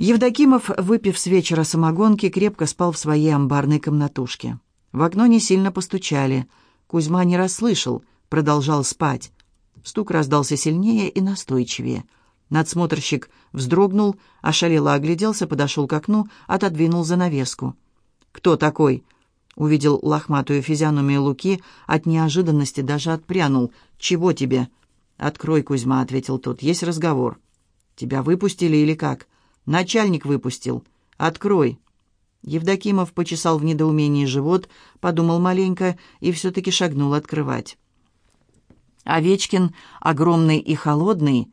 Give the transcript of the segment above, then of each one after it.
Евдокимов, выпив с вечера самогонки, крепко спал в своей амбарной комнатушке. В окно не сильно постучали. Кузьма не расслышал, продолжал спать. Стук раздался сильнее и настойчивее. Надсмотрщик вздрогнул, ошалело огляделся, подошел к окну, отодвинул занавеску. «Кто такой?» Увидел лохматую физиономию Луки, от неожиданности даже отпрянул. «Чего тебе?» «Открой, Кузьма», — ответил тот, — «есть разговор». «Тебя выпустили или как?» Начальник выпустил. Открой». Евдокимов почесал в недоумении живот, подумал маленько и все-таки шагнул открывать. Овечкин, огромный и холодный,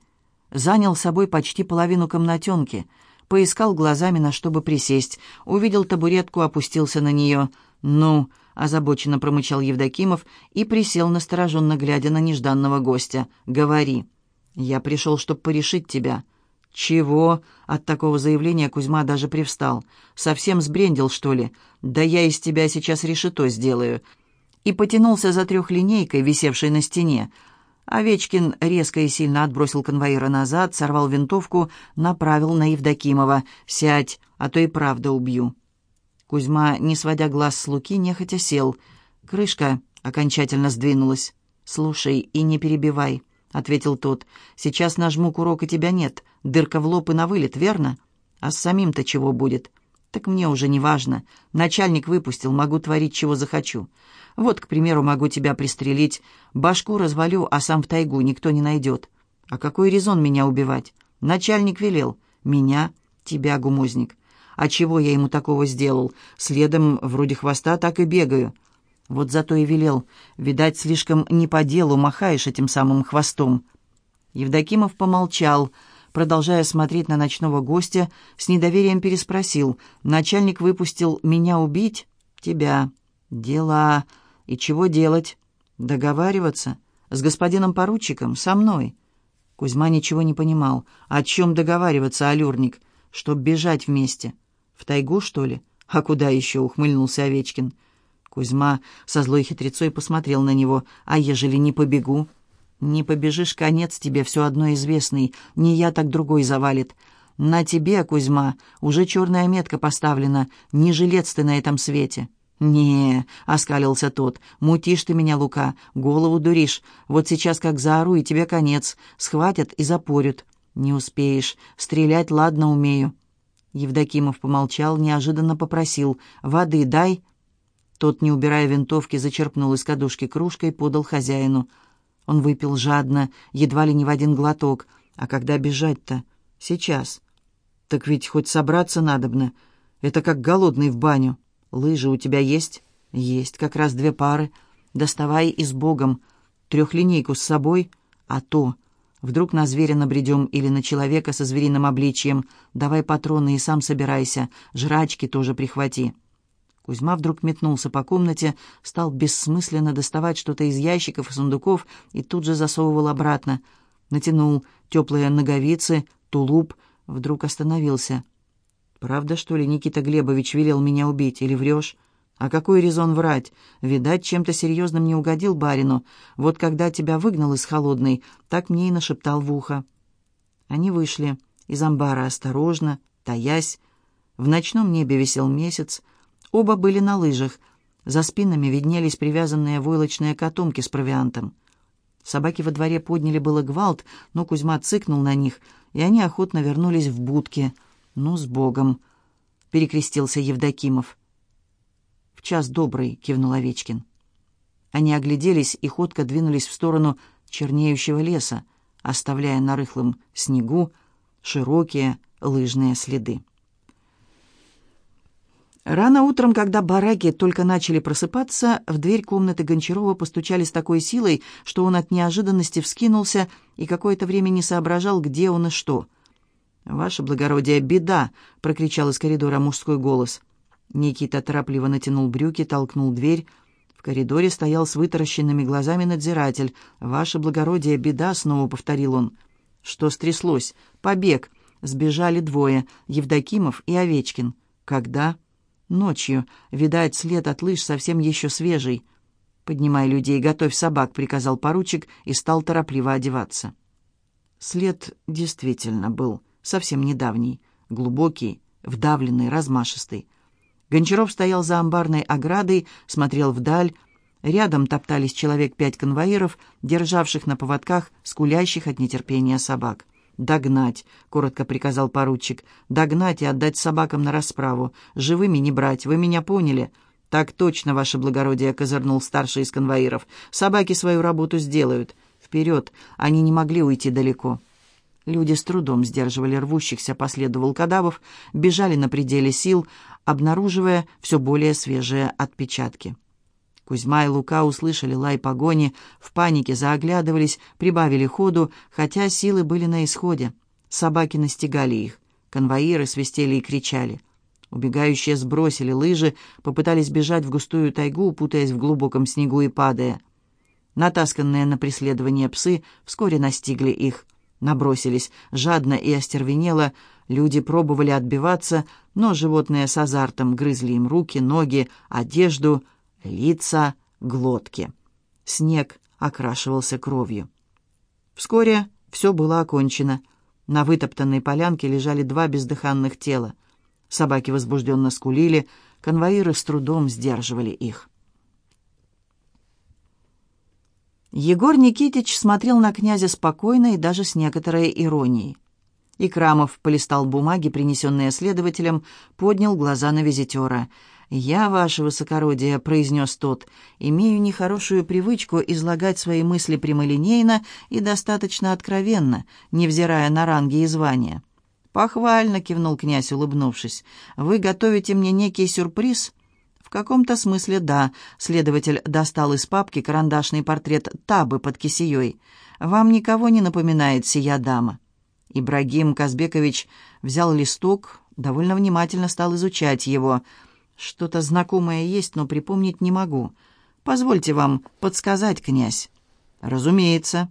занял собой почти половину комнатенки, поискал глазами, на чтобы присесть, увидел табуретку, опустился на нее. «Ну», — озабоченно промычал Евдокимов и присел, настороженно глядя на нежданного гостя. «Говори. Я пришел, чтобы порешить тебя». «Чего?» От такого заявления Кузьма даже привстал. «Совсем сбрендил, что ли? Да я из тебя сейчас решето сделаю». И потянулся за трехлинейкой, висевшей на стене. Овечкин резко и сильно отбросил конвоира назад, сорвал винтовку, направил на Евдокимова. «Сядь, а то и правда убью». Кузьма, не сводя глаз с Луки, нехотя сел. Крышка окончательно сдвинулась. «Слушай и не перебивай», — ответил тот. «Сейчас нажму курок, и тебя нет. Дырка в лоб и на вылет, верно? А с самим-то чего будет? Так мне уже не важно. Начальник выпустил, могу творить, чего захочу. Вот, к примеру, могу тебя пристрелить, башку развалю, а сам в тайгу никто не найдет. А какой резон меня убивать? Начальник велел. Меня, тебя, гумозник. А чего я ему такого сделал? Следом, вроде хвоста, так и бегаю. Вот зато и велел. Видать, слишком не по делу махаешь этим самым хвостом. Евдокимов помолчал, — продолжая смотреть на ночного гостя, с недоверием переспросил. «Начальник выпустил меня убить?» «Тебя. Дела. И чего делать?» «Договариваться? С господином поручиком? Со мной?» Кузьма ничего не понимал. «О чем договариваться, алюрник? Чтоб бежать вместе. В тайгу, что ли? А куда еще?» — ухмыльнулся Овечкин. Кузьма со злой хитрецой посмотрел на него. «А ежели не побегу?» «Не побежишь, конец тебе все одно известный. Не я, так другой завалит. На тебе, Кузьма, уже черная метка поставлена. Не жилец ты на этом свете». «Не», — оскалился тот, — «мутишь ты меня, Лука, голову дуришь. Вот сейчас как заору, и тебе конец. Схватят и запорют. Не успеешь. Стрелять ладно умею». Евдокимов помолчал, неожиданно попросил. «Воды дай». Тот, не убирая винтовки, зачерпнул из кадушки кружкой и подал хозяину. Он выпил жадно, едва ли не в один глоток. А когда бежать-то? Сейчас. Так ведь хоть собраться надобно. Это как голодный в баню. Лыжи у тебя есть? Есть, как раз две пары. Доставай и с Богом. Трехлинейку с собой? А то. Вдруг на зверя набредем или на человека со звериным обличьем. Давай патроны и сам собирайся. Жрачки тоже прихвати. Кузьма вдруг метнулся по комнате, стал бессмысленно доставать что-то из ящиков и сундуков и тут же засовывал обратно. Натянул теплые ноговицы, тулуп, вдруг остановился. «Правда, что ли, Никита Глебович велел меня убить, или врешь?» «А какой резон врать? Видать, чем-то серьезным не угодил барину. Вот когда тебя выгнал из холодной, так мне и нашептал в ухо». Они вышли из амбара осторожно, таясь. В ночном небе висел месяц, Оба были на лыжах. За спинами виднелись привязанные войлочные котомки с провиантом. Собаки во дворе подняли было гвалт, но Кузьма цыкнул на них, и они охотно вернулись в будки. «Ну, с Богом!» — перекрестился Евдокимов. «В час добрый», — кивнул Овечкин. Они огляделись и ходко двинулись в сторону чернеющего леса, оставляя на рыхлом снегу широкие лыжные следы. Рано утром, когда бараки только начали просыпаться, в дверь комнаты Гончарова постучали с такой силой, что он от неожиданности вскинулся и какое-то время не соображал, где он и что. «Ваше благородие, беда!» — прокричал из коридора мужской голос. Никита торопливо натянул брюки, толкнул дверь. В коридоре стоял с вытаращенными глазами надзиратель. «Ваше благородие, беда!» — снова повторил он. «Что стряслось? Побег!» Сбежали двое — Евдокимов и Овечкин. «Когда?» Ночью, видать, след от лыж совсем еще свежий. «Поднимай людей, готовь собак», — приказал поручик и стал торопливо одеваться. След действительно был совсем недавний. глубокий, вдавленный, размашистый. Гончаров стоял за амбарной оградой, смотрел вдаль. Рядом топтались человек пять конвоиров, державших на поводках скулящих от нетерпения собак. «Догнать!» — коротко приказал поручик. «Догнать и отдать собакам на расправу. Живыми не брать, вы меня поняли?» «Так точно, ваше благородие», — козырнул старший из конвоиров. «Собаки свою работу сделают. Вперед! Они не могли уйти далеко». Люди с трудом сдерживали рвущихся по следу волкодавов, бежали на пределе сил, обнаруживая все более свежие отпечатки. Кузьма и Лука услышали лай погони, в панике заоглядывались, прибавили ходу, хотя силы были на исходе. Собаки настигали их. Конвоиры свистели и кричали. Убегающие сбросили лыжи, попытались бежать в густую тайгу, путаясь в глубоком снегу и падая. Натасканные на преследование псы вскоре настигли их. Набросились жадно и остервенело, люди пробовали отбиваться, но животные с азартом грызли им руки, ноги, одежду — лица, глотки. Снег окрашивался кровью. Вскоре все было окончено. На вытоптанной полянке лежали два бездыханных тела. Собаки возбужденно скулили, конвоиры с трудом сдерживали их. Егор Никитич смотрел на князя спокойно и даже с некоторой иронией. Икрамов полистал бумаги, принесенные следователем, поднял глаза на визитера — «Я, ваше высокородие», — произнес тот, — «имею нехорошую привычку излагать свои мысли прямолинейно и достаточно откровенно, невзирая на ранги и звания». «Похвально», — кивнул князь, улыбнувшись. «Вы готовите мне некий сюрприз?» «В каком-то смысле да», — следователь достал из папки карандашный портрет Табы под кисеей. «Вам никого не напоминает сия дама?» Ибрагим Казбекович взял листок, довольно внимательно стал изучать его — что-то знакомое есть, но припомнить не могу. Позвольте вам подсказать, князь. Разумеется.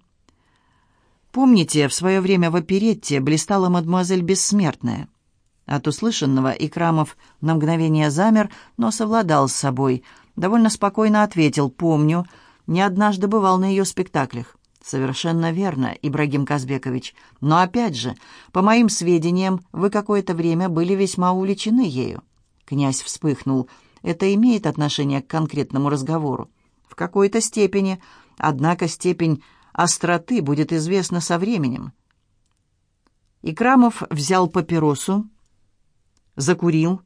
Помните, в свое время в оперетте блистала мадемуазель Бессмертная? От услышанного Икрамов на мгновение замер, но совладал с собой. Довольно спокойно ответил «Помню. Не однажды бывал на ее спектаклях». «Совершенно верно, Ибрагим Казбекович. Но опять же, по моим сведениям, вы какое-то время были весьма увлечены ею». Князь вспыхнул. «Это имеет отношение к конкретному разговору?» «В какой-то степени. Однако степень остроты будет известна со временем». Икрамов взял папиросу, закурил.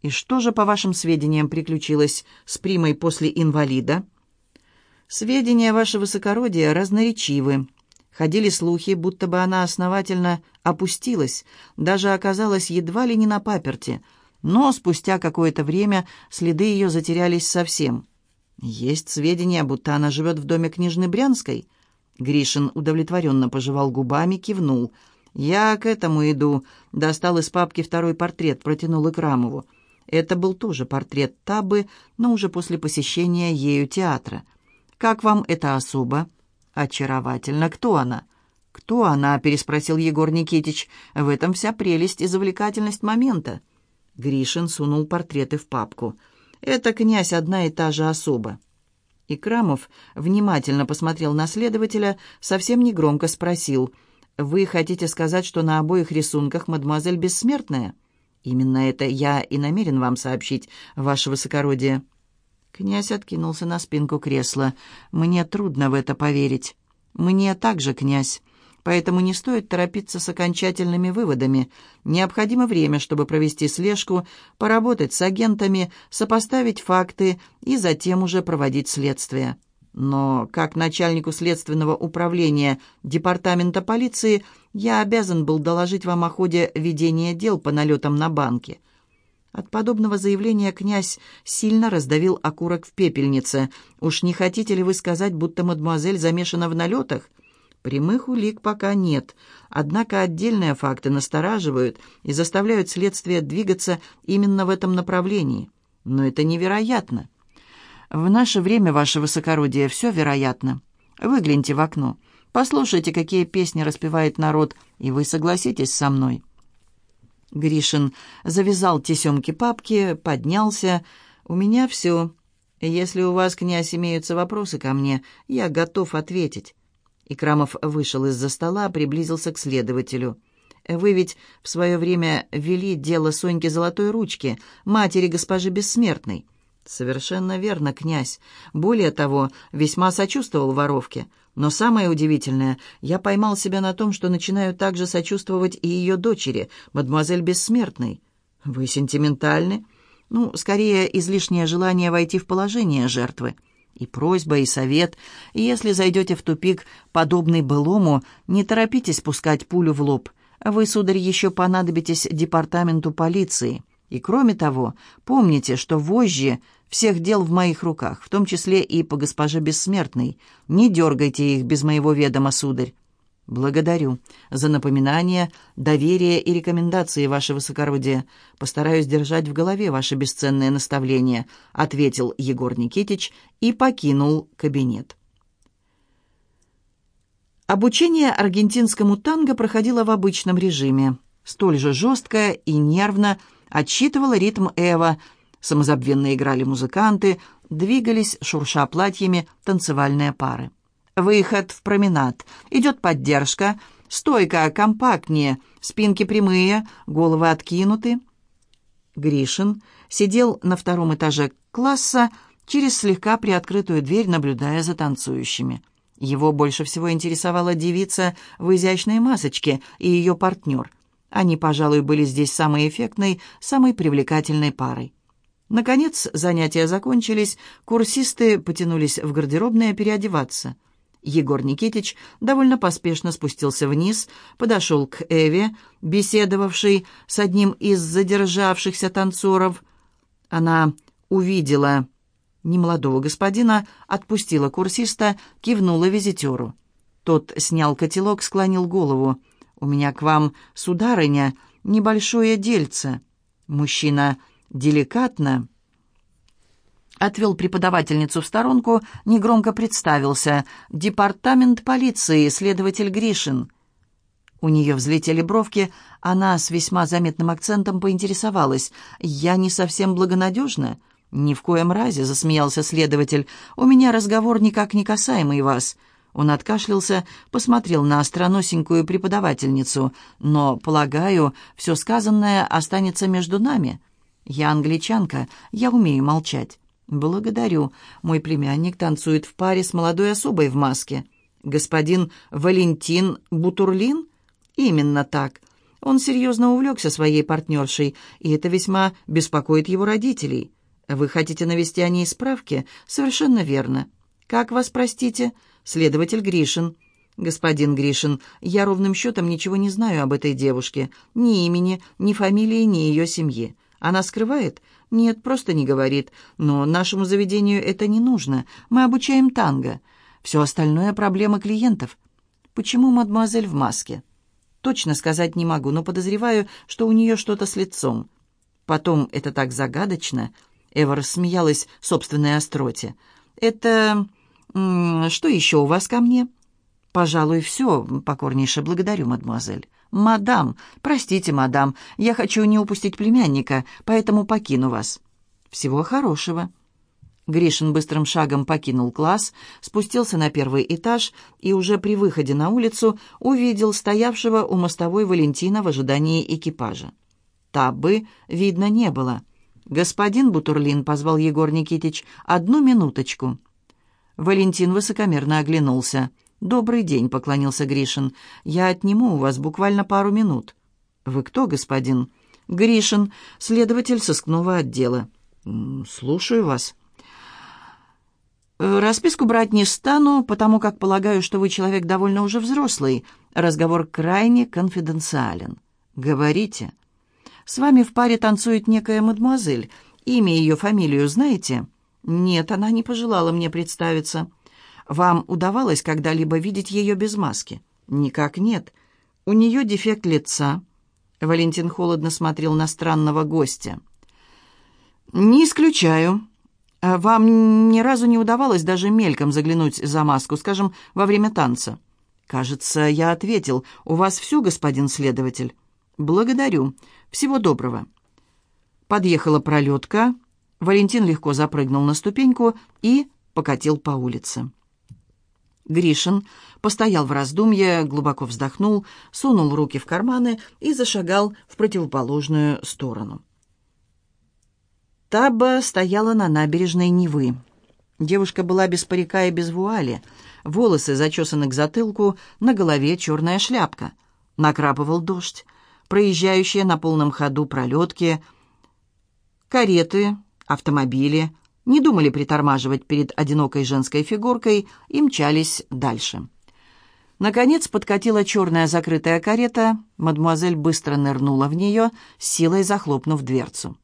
«И что же, по вашим сведениям, приключилось с Примой после инвалида?» «Сведения, ваше высокородие, разноречивы. Ходили слухи, будто бы она основательно опустилась, даже оказалась едва ли не на паперте» но спустя какое-то время следы ее затерялись совсем. Есть сведения, будто она живет в доме княжны Брянской. Гришин удовлетворенно пожевал губами, кивнул. «Я к этому иду», — достал из папки второй портрет, протянул Икрамову. Это был тоже портрет Табы, но уже после посещения ею театра. «Как вам эта особа?» «Очаровательно. Кто она?» «Кто она?» — переспросил Егор Никитич. «В этом вся прелесть и завлекательность момента». Гришин сунул портреты в папку. «Это, князь, одна и та же особа». И Крамов внимательно посмотрел на следователя, совсем негромко спросил. «Вы хотите сказать, что на обоих рисунках мадемуазель бессмертная?» «Именно это я и намерен вам сообщить, ваше высокородие». Князь откинулся на спинку кресла. «Мне трудно в это поверить». «Мне также, князь поэтому не стоит торопиться с окончательными выводами. Необходимо время, чтобы провести слежку, поработать с агентами, сопоставить факты и затем уже проводить следствие. Но как начальнику следственного управления департамента полиции я обязан был доложить вам о ходе ведения дел по налетам на банки. От подобного заявления князь сильно раздавил окурок в пепельнице. «Уж не хотите ли вы сказать, будто мадемуазель замешана в налетах?» Прямых улик пока нет, однако отдельные факты настораживают и заставляют следствие двигаться именно в этом направлении. Но это невероятно. В наше время, ваше высокородие, все вероятно. Выгляньте в окно, послушайте, какие песни распевает народ, и вы согласитесь со мной. Гришин завязал тесемки папки, поднялся. «У меня все. Если у вас, князь, имеются вопросы ко мне, я готов ответить». Икрамов вышел из-за стола, приблизился к следователю. Вы ведь в свое время вели дело Соньки Золотой Ручки, матери госпожи Бессмертной». «Совершенно верно, князь. Более того, весьма сочувствовал воровке. Но самое удивительное, я поймал себя на том, что начинаю также сочувствовать и ее дочери, мадемуазель Бессмертной. Вы сентиментальны? Ну, скорее, излишнее желание войти в положение жертвы. И просьба, и совет. Если зайдете в тупик, подобный былому, не торопитесь пускать пулю в лоб. Вы, сударь, еще понадобитесь департаменту полиции. И кроме того, помните, что вожжи всех дел в моих руках, в том числе и по госпоже Бессмертной. Не дергайте их без моего ведома, сударь. Благодарю за напоминание, доверие и рекомендации, ваше высокородие. Постараюсь держать в голове ваше бесценное наставление, ответил Егор Никитич и покинул кабинет. Обучение аргентинскому танго проходило в обычном режиме. Столь же жестко и нервно отсчитывала ритм Эва – Самозабвенно играли музыканты, двигались, шурша платьями, танцевальные пары. Выход в променад. Идет поддержка. Стойка компактнее, спинки прямые, головы откинуты. Гришин сидел на втором этаже класса, через слегка приоткрытую дверь, наблюдая за танцующими. Его больше всего интересовала девица в изящной масочке и ее партнер. Они, пожалуй, были здесь самой эффектной, самой привлекательной парой. Наконец занятия закончились, курсисты потянулись в гардеробное переодеваться. Егор Никитич довольно поспешно спустился вниз, подошел к Эве, беседовавшей с одним из задержавшихся танцоров. Она увидела немолодого господина, отпустила курсиста, кивнула визитеру. Тот снял котелок, склонил голову. «У меня к вам, сударыня, небольшое дельце». Мужчина деликатно отвел преподавательницу в сторонку, негромко представился. «Департамент полиции, следователь Гришин». У нее взлетели бровки, она с весьма заметным акцентом поинтересовалась. «Я не совсем благонадежна?» «Ни в коем разе», — засмеялся следователь. «У меня разговор никак не касаемый вас». Он откашлялся, посмотрел на остроносенькую преподавательницу. «Но, полагаю, все сказанное останется между нами». «Я англичанка, я умею молчать». «Благодарю. Мой племянник танцует в паре с молодой особой в маске». «Господин Валентин Бутурлин?» «Именно так. Он серьезно увлекся своей партнершей, и это весьма беспокоит его родителей. Вы хотите навести о ней справки? Совершенно верно. Как вас, простите? Следователь Гришин». «Господин Гришин, я ровным счетом ничего не знаю об этой девушке. Ни имени, ни фамилии, ни ее семьи. Она скрывает? Нет, просто не говорит. Но нашему заведению это не нужно. Мы обучаем танго. Все остальное — проблема клиентов. Почему мадемуазель в маске? Точно сказать не могу, но подозреваю, что у нее что-то с лицом. Потом это так загадочно. Эва рассмеялась собственной остроте. «Это... что еще у вас ко мне?» «Пожалуй, все. Покорнейше благодарю, мадемуазель». «Мадам, простите, мадам, я хочу не упустить племянника, поэтому покину вас». «Всего хорошего». Гришин быстрым шагом покинул класс, спустился на первый этаж и уже при выходе на улицу увидел стоявшего у мостовой Валентина в ожидании экипажа. Табы видно не было. «Господин Бутурлин», — позвал Егор Никитич, — «одну минуточку». Валентин высокомерно оглянулся. «Добрый день», — поклонился Гришин. «Я отниму у вас буквально пару минут». «Вы кто, господин?» «Гришин, следователь сыскного отдела». «Слушаю вас». «Расписку брать не стану, потому как полагаю, что вы человек довольно уже взрослый. Разговор крайне конфиденциален. Говорите. С вами в паре танцует некая мадемуазель. Имя ее, фамилию знаете?» «Нет, она не пожелала мне представиться». Вам удавалось когда-либо видеть ее без маски? Никак нет. У нее дефект лица. Валентин холодно смотрел на странного гостя. Не исключаю. Вам ни разу не удавалось даже мельком заглянуть за маску, скажем, во время танца? Кажется, я ответил. У вас все, господин следователь? Благодарю. Всего доброго. Подъехала пролетка. Валентин легко запрыгнул на ступеньку и покатил по улице. Гришин постоял в раздумье, глубоко вздохнул, сунул руки в карманы и зашагал в противоположную сторону. Таба стояла на набережной Невы. Девушка была без парика и без вуали, волосы зачесаны к затылку, на голове черная шляпка. Накрапывал дождь. Проезжающие на полном ходу пролетки, кареты, автомобили не думали притормаживать перед одинокой женской фигуркой и мчались дальше. Наконец подкатила черная закрытая карета, мадемуазель быстро нырнула в нее, силой захлопнув дверцу.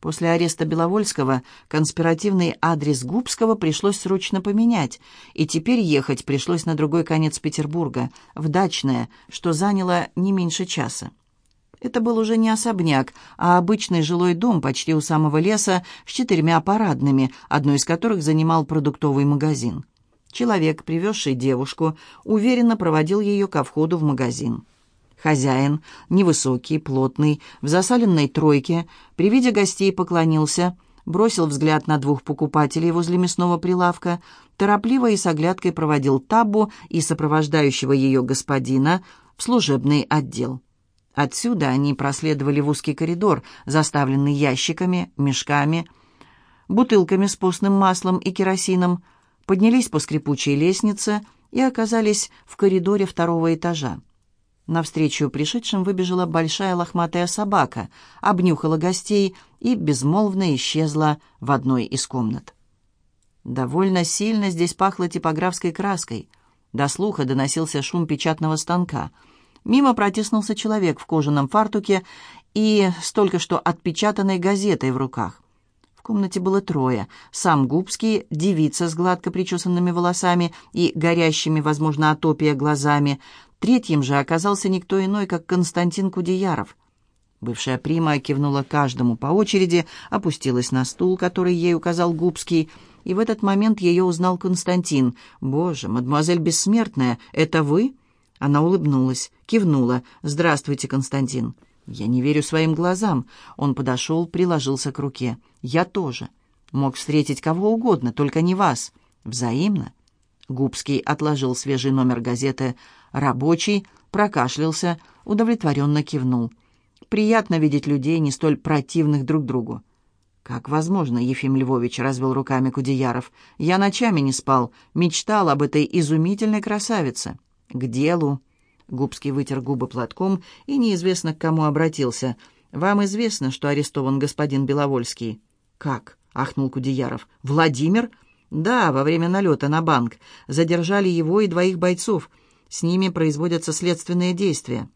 После ареста Беловольского конспиративный адрес Губского пришлось срочно поменять, и теперь ехать пришлось на другой конец Петербурга, в Дачное, что заняло не меньше часа. Это был уже не особняк, а обычный жилой дом почти у самого леса с четырьмя парадными, одной из которых занимал продуктовый магазин. Человек, привезший девушку, уверенно проводил ее ко входу в магазин. Хозяин, невысокий, плотный, в засаленной тройке, при виде гостей поклонился, бросил взгляд на двух покупателей возле мясного прилавка, торопливо и с оглядкой проводил табу и сопровождающего ее господина в служебный отдел. Отсюда они проследовали в узкий коридор, заставленный ящиками, мешками, бутылками с постным маслом и керосином, поднялись по скрипучей лестнице и оказались в коридоре второго этажа. Навстречу пришедшим выбежала большая лохматая собака, обнюхала гостей и безмолвно исчезла в одной из комнат. Довольно сильно здесь пахло типографской краской. До слуха доносился шум печатного станка. Мимо протиснулся человек в кожаном фартуке и с только что отпечатанной газетой в руках. В комнате было трое. Сам Губский, девица с гладко причесанными волосами и горящими, возможно, атопия глазами, Третьим же оказался никто иной, как Константин Кудеяров. Бывшая прима кивнула каждому по очереди, опустилась на стул, который ей указал Губский, и в этот момент ее узнал Константин. «Боже, мадемуазель Бессмертная, это вы?» Она улыбнулась, кивнула. «Здравствуйте, Константин». «Я не верю своим глазам». Он подошел, приложился к руке. «Я тоже. Мог встретить кого угодно, только не вас. Взаимно». Губский отложил свежий номер газеты Рабочий прокашлялся, удовлетворенно кивнул. «Приятно видеть людей, не столь противных друг другу». «Как возможно?» — Ефим Львович развел руками Кудеяров. «Я ночами не спал, мечтал об этой изумительной красавице». «К делу». Губский вытер губы платком и неизвестно к кому обратился. «Вам известно, что арестован господин Беловольский?» «Как?» — ахнул Кудеяров. «Владимир?» «Да, во время налета на банк. Задержали его и двоих бойцов. С ними производятся следственные действия.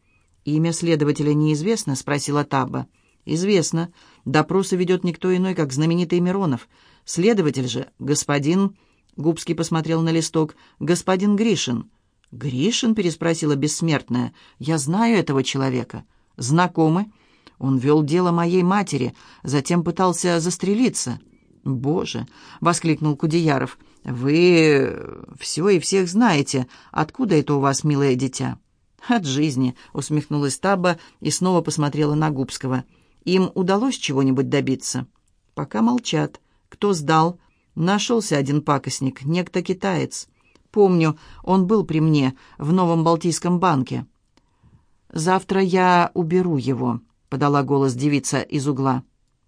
«Имя следователя неизвестно?» — спросила Табба. «Известно. Допросы ведет никто иной, как знаменитый Миронов. Следователь же, господин...» Губский посмотрел на листок. «Господин Гришин». «Гришин?» — переспросила бессмертная. «Я знаю этого человека». «Знакомы?» «Он вел дело моей матери, затем пытался застрелиться». «Боже!» — воскликнул Кудеяров. «Вы все и всех знаете. Откуда это у вас, милое дитя?» «От жизни», — усмехнулась Таба и снова посмотрела на Губского. «Им удалось чего-нибудь добиться?» «Пока молчат. Кто сдал?» «Нашелся один пакостник, некто китаец. Помню, он был при мне в Новом Балтийском банке». «Завтра я уберу его», — подала голос девица из угла.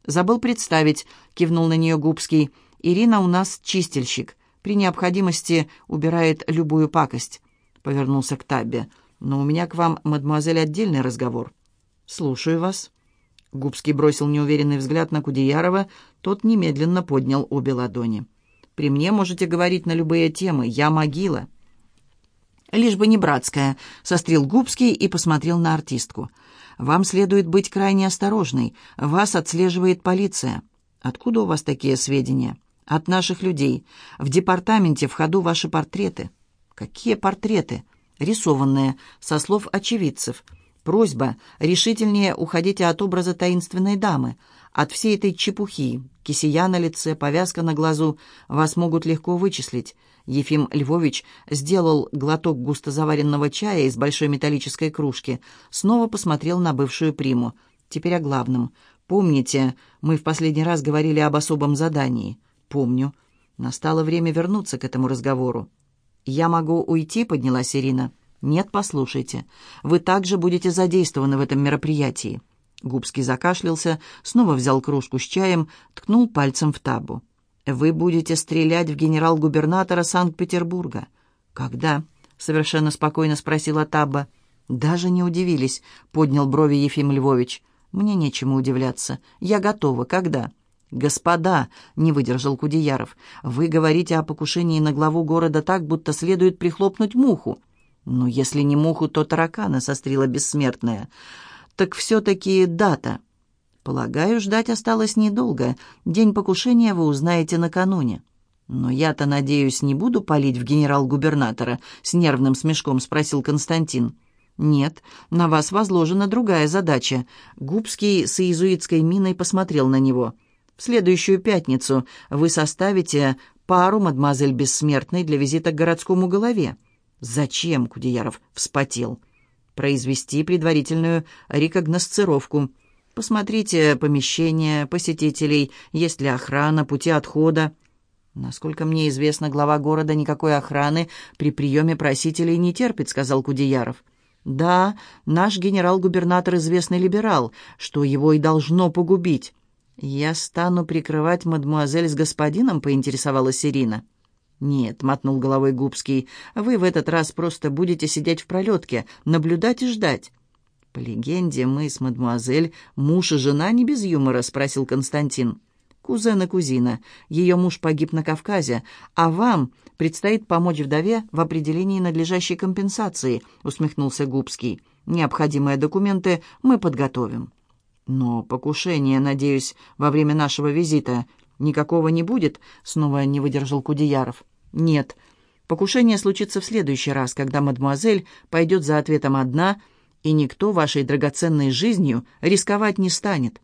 «Забыл представить», — кивнул на нее Губский. «Ирина у нас чистильщик при необходимости убирает любую пакость», — повернулся к Табе. «Но у меня к вам, мадемуазель, отдельный разговор». «Слушаю вас». Губский бросил неуверенный взгляд на Кудеярова, тот немедленно поднял обе ладони. «При мне можете говорить на любые темы, я могила». «Лишь бы не братская», — сострил Губский и посмотрел на артистку. «Вам следует быть крайне осторожной. Вас отслеживает полиция. Откуда у вас такие сведения?» От наших людей. В департаменте в ходу ваши портреты. Какие портреты? Рисованные, со слов очевидцев. Просьба решительнее уходите от образа таинственной дамы. От всей этой чепухи, кисия на лице, повязка на глазу, вас могут легко вычислить. Ефим Львович сделал глоток густо заваренного чая из большой металлической кружки, снова посмотрел на бывшую приму. Теперь о главном. Помните, мы в последний раз говорили об особом задании. «Помню. Настало время вернуться к этому разговору». «Я могу уйти?» — поднялась Ирина. «Нет, послушайте. Вы также будете задействованы в этом мероприятии». Губский закашлялся, снова взял кружку с чаем, ткнул пальцем в табу. «Вы будете стрелять в генерал-губернатора Санкт-Петербурга». «Когда?» — совершенно спокойно спросила Таба. «Даже не удивились», — поднял брови Ефим Львович. «Мне нечему удивляться. Я готова. Когда?» «Господа», — не выдержал Кудеяров, — «вы говорите о покушении на главу города так, будто следует прихлопнуть муху». «Ну, если не муху, то таракана», — сострила бессмертная. «Так все-таки дата». «Полагаю, ждать осталось недолго. День покушения вы узнаете накануне». «Но я-то, надеюсь, не буду палить в генерал-губернатора?» — с нервным смешком спросил Константин. «Нет, на вас возложена другая задача». Губский с иезуитской миной посмотрел на него. «В следующую пятницу вы составите пару мадемуазель Бессмертной для визита к городскому голове». «Зачем?» — Кудеяров вспотел. «Произвести предварительную рекогносцировку. Посмотрите помещения, посетителей, есть ли охрана, пути отхода». «Насколько мне известно, глава города никакой охраны при приеме просителей не терпит», — сказал Кудеяров. «Да, наш генерал-губернатор известный либерал, что его и должно погубить». «Я стану прикрывать мадмуазель с господином?» — поинтересовалась Ирина. «Нет», — мотнул головой Губский, — «вы в этот раз просто будете сидеть в пролетке, наблюдать и ждать». «По легенде, мы с мадмуазель муж и жена не без юмора?» — спросил Константин. «Кузен и кузина. Ее муж погиб на Кавказе, а вам предстоит помочь вдове в определении надлежащей компенсации», — усмехнулся Губский. «Необходимые документы мы подготовим». «Но покушение, надеюсь, во время нашего визита «Никакого не будет?» — снова не выдержал Кудеяров. «Нет. Покушение случится в следующий раз, когда мадемуазель пойдет за ответом одна, и никто вашей драгоценной жизнью рисковать не станет».